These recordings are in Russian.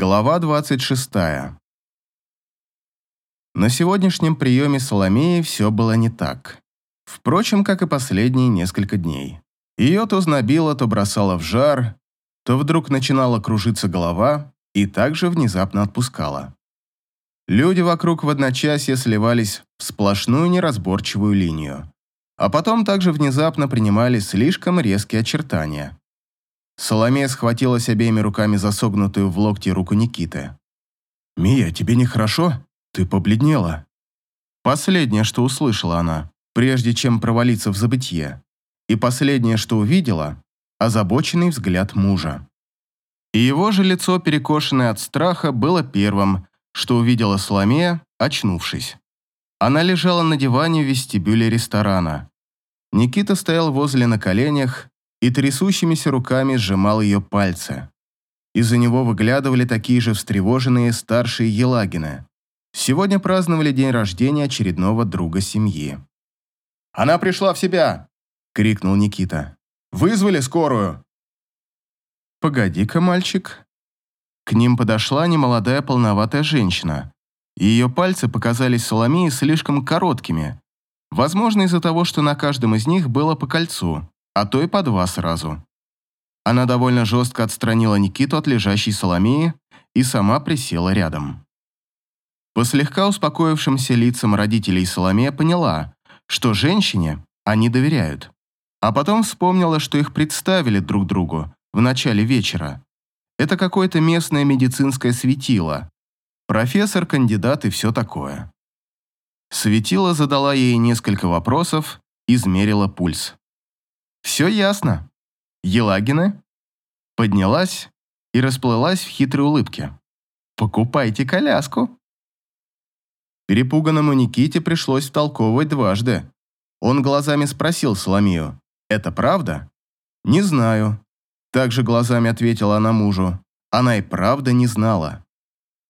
Глава 26. На сегодняшнем приеме Соломеи все было не так. Впрочем, как и последние несколько дней. Ее то знобило, то бросало в жар, то вдруг начинала кружиться голова и также внезапно отпускала. Люди вокруг в одночасье сливались в сплошную неразборчивую линию, а потом также внезапно принимали слишком резкие очертания. Соломея схватилась обеими руками за согнутую в локте руку Никиты. «Мия, тебе нехорошо? Ты побледнела». Последнее, что услышала она, прежде чем провалиться в забытье. И последнее, что увидела, озабоченный взгляд мужа. И его же лицо, перекошенное от страха, было первым, что увидела Соломея, очнувшись. Она лежала на диване в вестибюле ресторана. Никита стоял возле на коленях и трясущимися руками сжимал ее пальцы. Из-за него выглядывали такие же встревоженные старшие Елагины. Сегодня праздновали день рождения очередного друга семьи. «Она пришла в себя!» — крикнул Никита. «Вызвали скорую!» «Погоди-ка, мальчик». К ним подошла немолодая полноватая женщина. Ее пальцы показались Соломеи слишком короткими. Возможно, из-за того, что на каждом из них было по кольцу а то и по два сразу. Она довольно жестко отстранила Никиту от лежащей Соломеи и сама присела рядом. По слегка успокоившимся лицам родителей Соломея поняла, что женщине они доверяют. А потом вспомнила, что их представили друг другу в начале вечера. Это какое-то местное медицинское светило. Профессор, кандидат и все такое. Светило задала ей несколько вопросов, измерила пульс. Все ясно. Елагина поднялась и расплылась в хитрой улыбке. «Покупайте коляску». Перепуганному Никите пришлось втолковывать дважды. Он глазами спросил Соломию, «Это правда?» «Не знаю». Также глазами ответила она мужу. Она и правда не знала.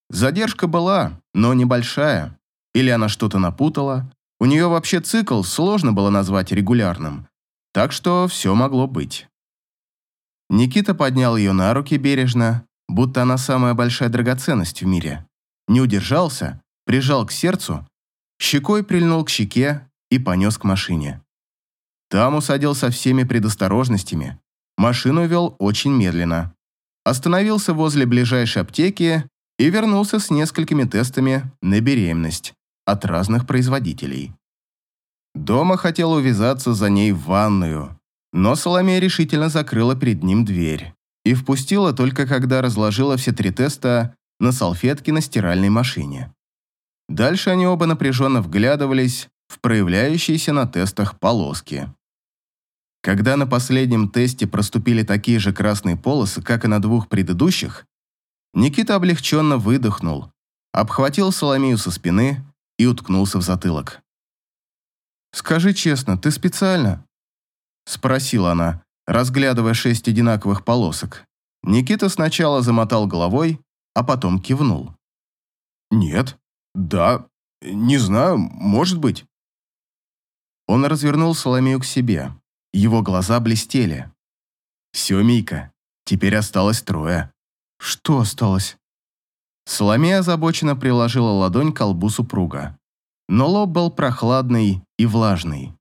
Задержка была, но небольшая. Или она что-то напутала. У нее вообще цикл сложно было назвать регулярным. Так что все могло быть. Никита поднял ее на руки бережно, будто она самая большая драгоценность в мире. Не удержался, прижал к сердцу, щекой прильнул к щеке и понес к машине. Там усадил со всеми предосторожностями. Машину вел очень медленно. Остановился возле ближайшей аптеки и вернулся с несколькими тестами на беременность от разных производителей. Дома хотел увязаться за ней в ванную, но Соломея решительно закрыла перед ним дверь и впустила только когда разложила все три теста на салфетке на стиральной машине. Дальше они оба напряженно вглядывались в проявляющиеся на тестах полоски. Когда на последнем тесте проступили такие же красные полосы, как и на двух предыдущих, Никита облегченно выдохнул, обхватил Соломею со спины и уткнулся в затылок. «Скажи честно, ты специально?» Спросила она, разглядывая шесть одинаковых полосок. Никита сначала замотал головой, а потом кивнул. «Нет, да, не знаю, может быть». Он развернул Соломею к себе. Его глаза блестели. «Все, Мийка, теперь осталось трое». «Что осталось?» Соломея озабоченно приложила ладонь к колбу супруга но лоб был прохладный и влажный.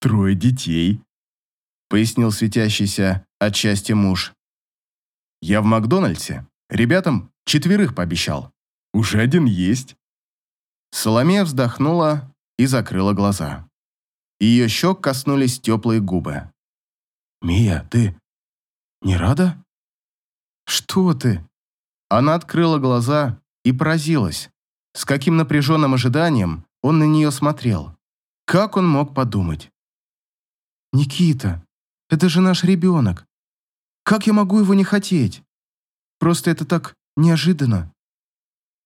«Трое детей», — пояснил светящийся от счастья муж. «Я в Макдональдсе. Ребятам четверых пообещал. Уже один есть». Соломея вздохнула и закрыла глаза. Ее щек коснулись теплые губы. «Мия, ты не рада?» «Что ты?» Она открыла глаза и поразилась. С каким напряженным ожиданием он на нее смотрел. Как он мог подумать? «Никита, это же наш ребенок. Как я могу его не хотеть? Просто это так неожиданно».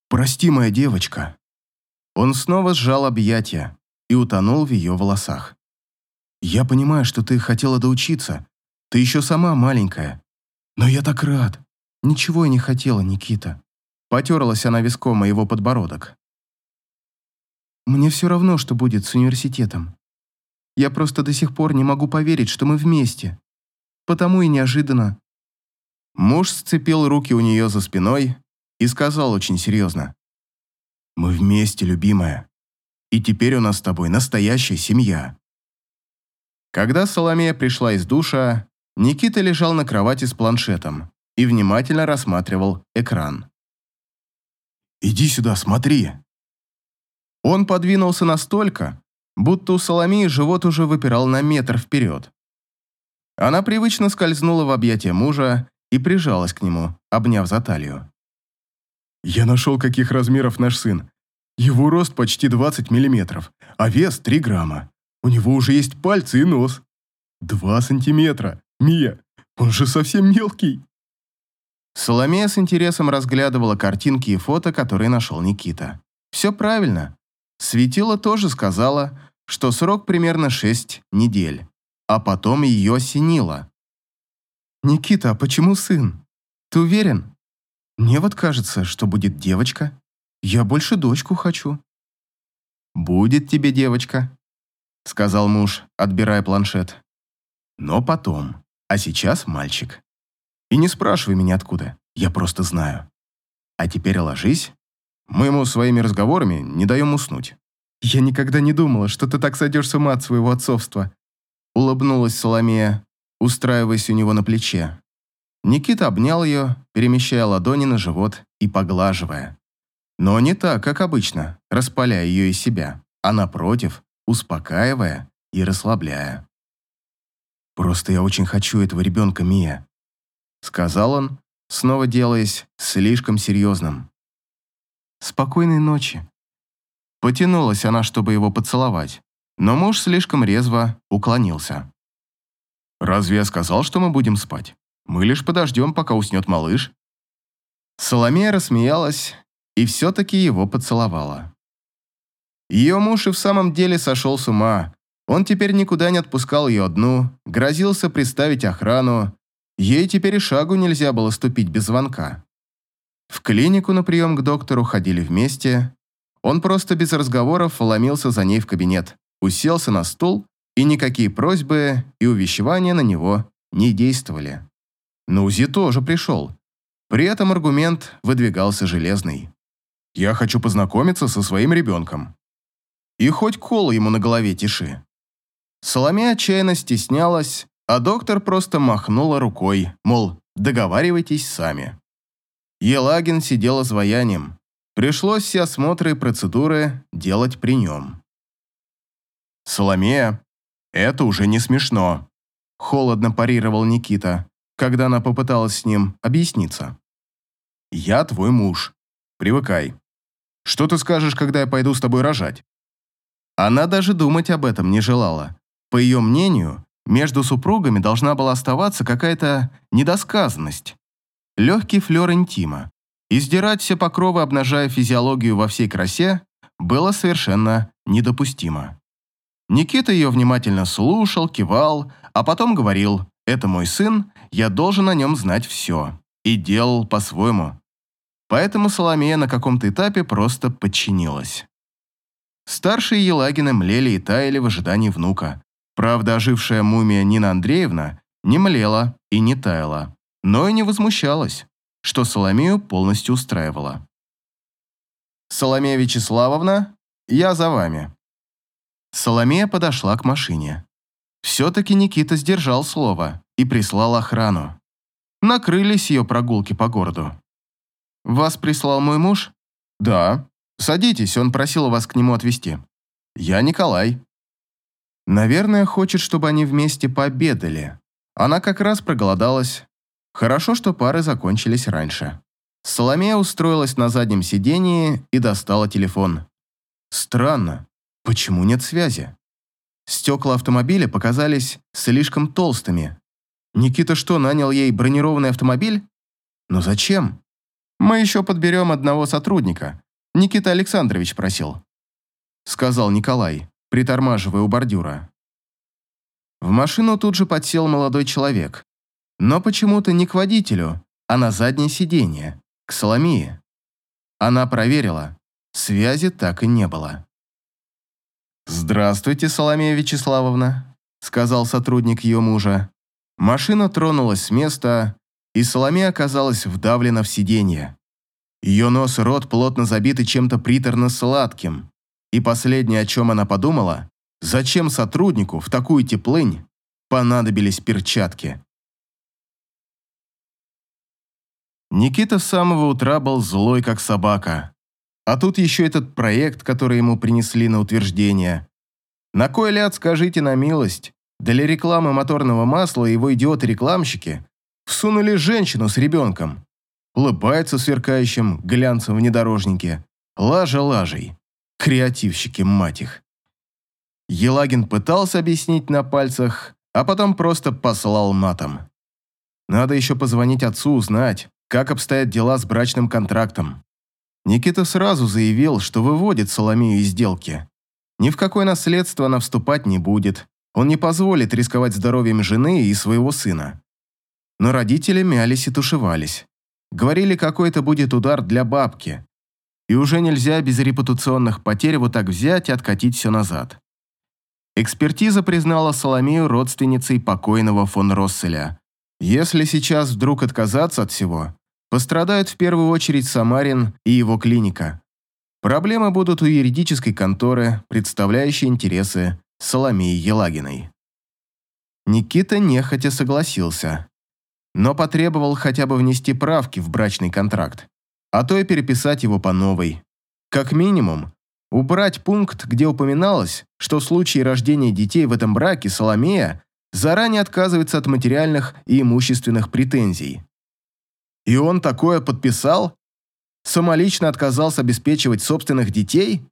«Прости, моя девочка». Он снова сжал объятия и утонул в ее волосах. «Я понимаю, что ты хотела доучиться. Ты еще сама маленькая. Но я так рад. Ничего я не хотела, Никита. Потерлась она виском моего подбородок. «Мне все равно, что будет с университетом. Я просто до сих пор не могу поверить, что мы вместе. Потому и неожиданно». Муж сцепил руки у нее за спиной и сказал очень серьезно. «Мы вместе, любимая, и теперь у нас с тобой настоящая семья». Когда Соломея пришла из душа, Никита лежал на кровати с планшетом и внимательно рассматривал экран. «Иди сюда, смотри!» Он подвинулся настолько, будто у Соломеи живот уже выпирал на метр вперед. Она привычно скользнула в объятия мужа и прижалась к нему, обняв за талию. «Я нашел, каких размеров наш сын. Его рост почти 20 миллиметров, а вес 3 грамма. У него уже есть пальцы и нос. Два сантиметра. Мия, он же совсем мелкий». Соломея с интересом разглядывала картинки и фото, которые нашел Никита. Все правильно. Светила тоже сказала, что срок примерно 6 недель а потом ее осенило. «Никита, а почему сын? Ты уверен? Мне вот кажется, что будет девочка. Я больше дочку хочу». «Будет тебе девочка», — сказал муж, отбирая планшет. «Но потом. А сейчас мальчик. И не спрашивай меня откуда, я просто знаю. А теперь ложись. Мы ему своими разговорами не даем уснуть». «Я никогда не думала, что ты так сойдешь с ума от своего отцовства», Улыбнулась Соломея, устраиваясь у него на плече. Никита обнял ее, перемещая ладони на живот и поглаживая. Но не так, как обычно, распаляя ее из себя, а напротив, успокаивая и расслабляя. «Просто я очень хочу этого ребенка, Мия», — сказал он, снова делаясь слишком серьезным. «Спокойной ночи». Потянулась она, чтобы его поцеловать, но муж слишком резво уклонился. «Разве я сказал, что мы будем спать? Мы лишь подождем, пока уснет малыш». Соломея рассмеялась и все-таки его поцеловала. Ее муж и в самом деле сошел с ума. Он теперь никуда не отпускал ее одну, грозился приставить охрану. Ей теперь и шагу нельзя было ступить без звонка. В клинику на прием к доктору ходили вместе. Он просто без разговоров ломился за ней в кабинет уселся на стул, и никакие просьбы и увещевания на него не действовали. На УЗИ тоже пришел. При этом аргумент выдвигался железный. «Я хочу познакомиться со своим ребенком». И хоть кол ему на голове тиши. Соломея отчаянно стеснялась, а доктор просто махнула рукой, мол, договаривайтесь сами. Елагин сидел изваянием. Пришлось все осмотры и процедуры делать при нем. «Соломея, это уже не смешно», – холодно парировал Никита, когда она попыталась с ним объясниться. «Я твой муж. Привыкай. Что ты скажешь, когда я пойду с тобой рожать?» Она даже думать об этом не желала. По ее мнению, между супругами должна была оставаться какая-то недосказанность. Легкий флер интима. И сдирать все покровы, обнажая физиологию во всей красе, было совершенно недопустимо. Никита ее внимательно слушал, кивал, а потом говорил «Это мой сын, я должен о нем знать все». И делал по-своему. Поэтому Соломея на каком-то этапе просто подчинилась. Старшие Елагины млели и таяли в ожидании внука. Правда, ожившая мумия Нина Андреевна не млела и не таяла, но и не возмущалась, что Соломею полностью устраивало. «Соломея Вячеславовна, я за вами», Соломея подошла к машине. Все-таки Никита сдержал слово и прислал охрану. Накрылись ее прогулки по городу. «Вас прислал мой муж?» «Да. Садитесь, он просил вас к нему отвезти». «Я Николай». Наверное, хочет, чтобы они вместе пообедали. Она как раз проголодалась. Хорошо, что пары закончились раньше. Соломея устроилась на заднем сидении и достала телефон. Странно. Почему нет связи? Стекла автомобиля показались слишком толстыми. Никита что, нанял ей бронированный автомобиль? Но зачем? Мы еще подберем одного сотрудника. Никита Александрович просил. Сказал Николай, притормаживая у бордюра. В машину тут же подсел молодой человек. Но почему-то не к водителю, а на заднее сиденье, к Соломии. Она проверила. Связи так и не было. «Здравствуйте, Соломея Вячеславовна», — сказал сотрудник ее мужа. Машина тронулась с места, и Соломея оказалась вдавлена в сиденье. Ее нос и рот плотно забиты чем-то приторно-сладким. И последнее, о чем она подумала, зачем сотруднику в такую теплынь понадобились перчатки. Никита с самого утра был злой, как собака. А тут еще этот проект, который ему принесли на утверждение. На кой ляд, скажите на милость, для рекламы моторного масла его идиоты-рекламщики всунули женщину с ребенком. Улыбается сверкающим глянцем внедорожнике. Лажа лажей. Креативщики, мать их. Елагин пытался объяснить на пальцах, а потом просто послал матом. Надо еще позвонить отцу, узнать, как обстоят дела с брачным контрактом. Никита сразу заявил, что выводит Соломею из сделки. Ни в какое наследство она вступать не будет. Он не позволит рисковать здоровьем жены и своего сына. Но родители мялись и тушевались. Говорили, какой это будет удар для бабки. И уже нельзя без репутационных потерь вот так взять и откатить все назад. Экспертиза признала Соломею родственницей покойного фон Росселя. Если сейчас вдруг отказаться от всего, Пострадают в первую очередь Самарин и его клиника. Проблемы будут у юридической конторы, представляющей интересы Соломеи Елагиной. Никита нехотя согласился, но потребовал хотя бы внести правки в брачный контракт, а то и переписать его по новой. Как минимум, убрать пункт, где упоминалось, что в случае рождения детей в этом браке Соломея заранее отказывается от материальных и имущественных претензий. И он такое подписал? Самолично отказался обеспечивать собственных детей?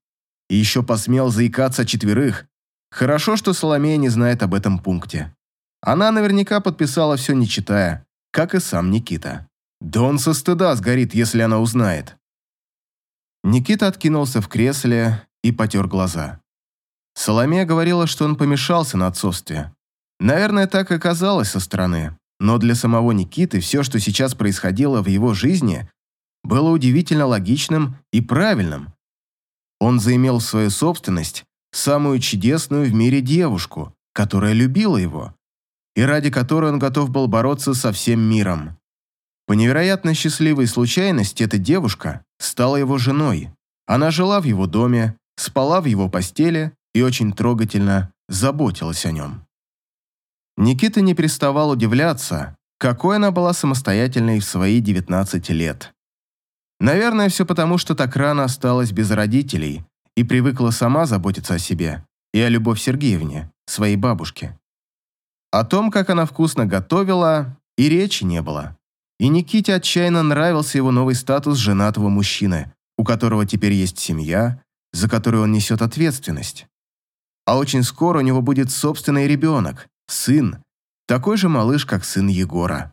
И еще посмел заикаться четверых. Хорошо, что Соломея не знает об этом пункте. Она наверняка подписала все не читая, как и сам Никита. Да он со стыда сгорит, если она узнает. Никита откинулся в кресле и потер глаза. Соломея говорила, что он помешался на отцовстве. Наверное, так и казалось со стороны. Но для самого Никиты все, что сейчас происходило в его жизни, было удивительно логичным и правильным. Он заимел в свою собственность самую чудесную в мире девушку, которая любила его, и ради которой он готов был бороться со всем миром. По невероятно счастливой случайности эта девушка стала его женой. Она жила в его доме, спала в его постели и очень трогательно заботилась о нем. Никита не переставал удивляться, какой она была самостоятельной в свои 19 лет. Наверное, все потому, что так рано осталась без родителей и привыкла сама заботиться о себе и о Любовь Сергеевне, своей бабушке. О том, как она вкусно готовила, и речи не было. И Никите отчаянно нравился его новый статус женатого мужчины, у которого теперь есть семья, за которую он несет ответственность. А очень скоро у него будет собственный ребенок, сын, такой же малыш, как сын Егора.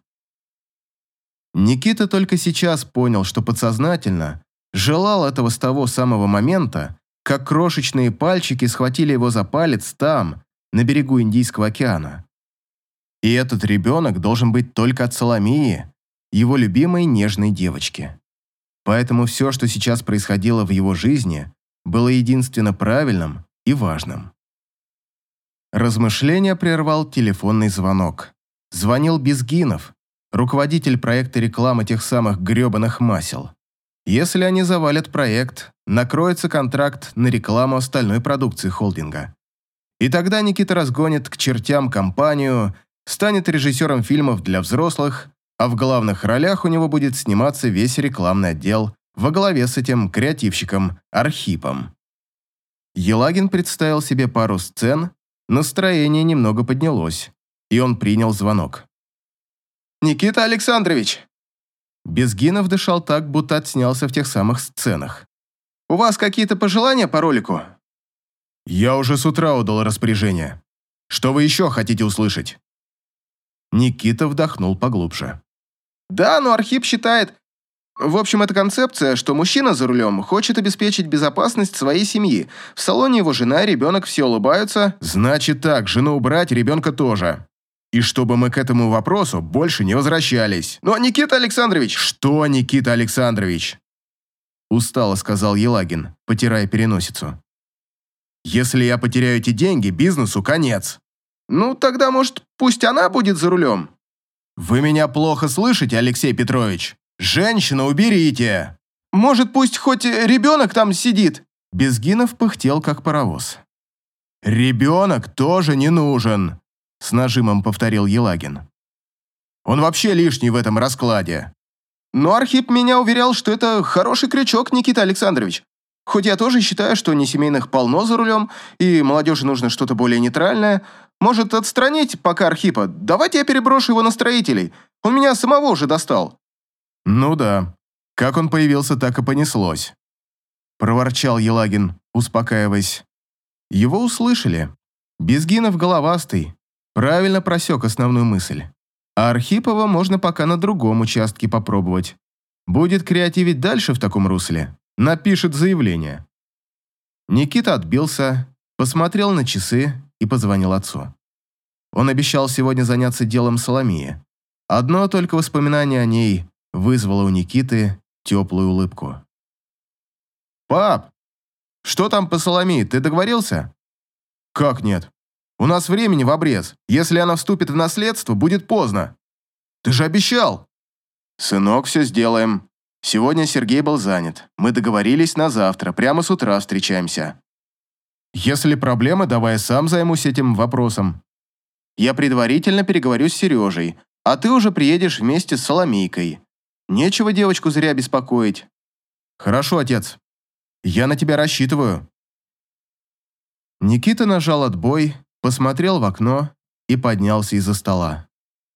Никита только сейчас понял, что подсознательно желал этого с того самого момента, как крошечные пальчики схватили его за палец там, на берегу Индийского океана. И этот ребенок должен быть только от Соломии, его любимой нежной девочки. Поэтому все, что сейчас происходило в его жизни, было единственно правильным и важным. Размышления прервал телефонный звонок. Звонил Безгинов, руководитель проекта рекламы тех самых грёбаных масел. Если они завалят проект, накроется контракт на рекламу остальной продукции холдинга. И тогда Никита разгонит к чертям компанию, станет режиссером фильмов для взрослых, а в главных ролях у него будет сниматься весь рекламный отдел во главе с этим креативщиком Архипом. Елагин представил себе пару сцен, Настроение немного поднялось, и он принял звонок. «Никита Александрович!» Безгинов дышал так, будто отснялся в тех самых сценах. «У вас какие-то пожелания по ролику?» «Я уже с утра удал распоряжение. Что вы еще хотите услышать?» Никита вдохнул поглубже. «Да, но Архип считает, в общем, это концепция, что мужчина за рулем хочет обеспечить безопасность своей семьи. В салоне его жена ребенок все улыбаются. Значит так, жену убрать, ребенка тоже. И чтобы мы к этому вопросу больше не возвращались. Но, Никита Александрович... Что, Никита Александрович? Устало сказал Елагин, потирая переносицу. Если я потеряю эти деньги, бизнесу конец. Ну, тогда, может, пусть она будет за рулем? «Вы меня плохо слышите, Алексей Петрович? Женщина, уберите!» «Может, пусть хоть ребенок там сидит?» Безгинов пыхтел, как паровоз. «Ребенок тоже не нужен», — с нажимом повторил Елагин. «Он вообще лишний в этом раскладе». Но Архип меня уверял, что это хороший крючок, Никита Александрович. Хоть я тоже считаю, что не семейных полно за рулем, и молодежи нужно что-то более нейтральное. Может, отстранить пока Архипа? Давайте я переброшу его на строителей. Он меня самого уже достал». «Ну да. Как он появился, так и понеслось», – проворчал Елагин, успокаиваясь. Его услышали. Безгинов головастый. Правильно просек основную мысль. А Архипова можно пока на другом участке попробовать. Будет креативить дальше в таком русле напишет заявление. Никита отбился, посмотрел на часы и позвонил отцу. Он обещал сегодня заняться делом Соломии. Одно только воспоминание о ней вызвало у Никиты теплую улыбку. «Пап, что там по Соломии, ты договорился?» «Как нет? У нас времени в обрез. Если она вступит в наследство, будет поздно. Ты же обещал!» «Сынок, все сделаем. Сегодня Сергей был занят. Мы договорились на завтра, прямо с утра встречаемся. Если проблемы, давай сам займусь этим вопросом. Я предварительно переговорю с Сережей, а ты уже приедешь вместе с Соломейкой. Нечего девочку зря беспокоить. Хорошо, отец. Я на тебя рассчитываю. Никита нажал отбой, посмотрел в окно и поднялся из-за стола.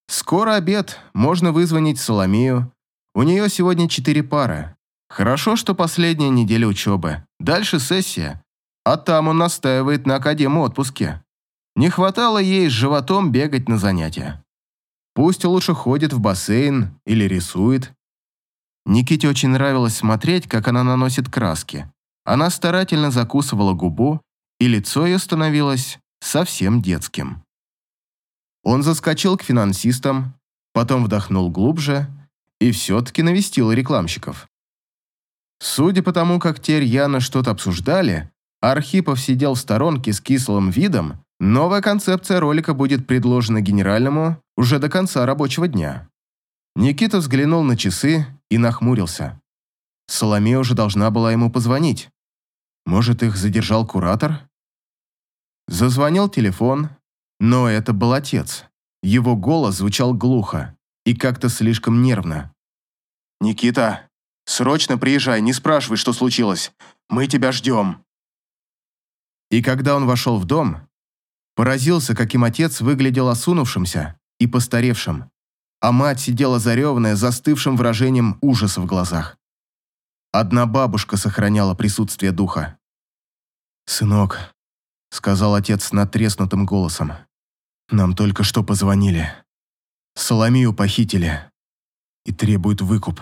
Скоро обед, можно вызвонить Соломею, у нее сегодня четыре пары. Хорошо, что последняя неделя учебы. Дальше сессия. А там он настаивает на академ отпуске. Не хватало ей с животом бегать на занятия. Пусть лучше ходит в бассейн или рисует. Никите очень нравилось смотреть, как она наносит краски. Она старательно закусывала губу, и лицо ее становилось совсем детским. Он заскочил к финансистам, потом вдохнул глубже и все-таки навестила рекламщиков. Судя по тому, как те рьяно что-то обсуждали, Архипов сидел в сторонке с кислым видом, новая концепция ролика будет предложена генеральному уже до конца рабочего дня. Никита взглянул на часы и нахмурился. Соломея уже должна была ему позвонить. Может, их задержал куратор? Зазвонил телефон, но это был отец. Его голос звучал глухо и как-то слишком нервно. «Никита, срочно приезжай, не спрашивай, что случилось. Мы тебя ждем». И когда он вошел в дом, поразился, каким отец выглядел осунувшимся и постаревшим, а мать сидела зареванная, застывшим выражением ужаса в глазах. Одна бабушка сохраняла присутствие духа. «Сынок», — сказал отец натреснутым голосом, — «нам только что позвонили. Соломию похитили и требуют выкуп.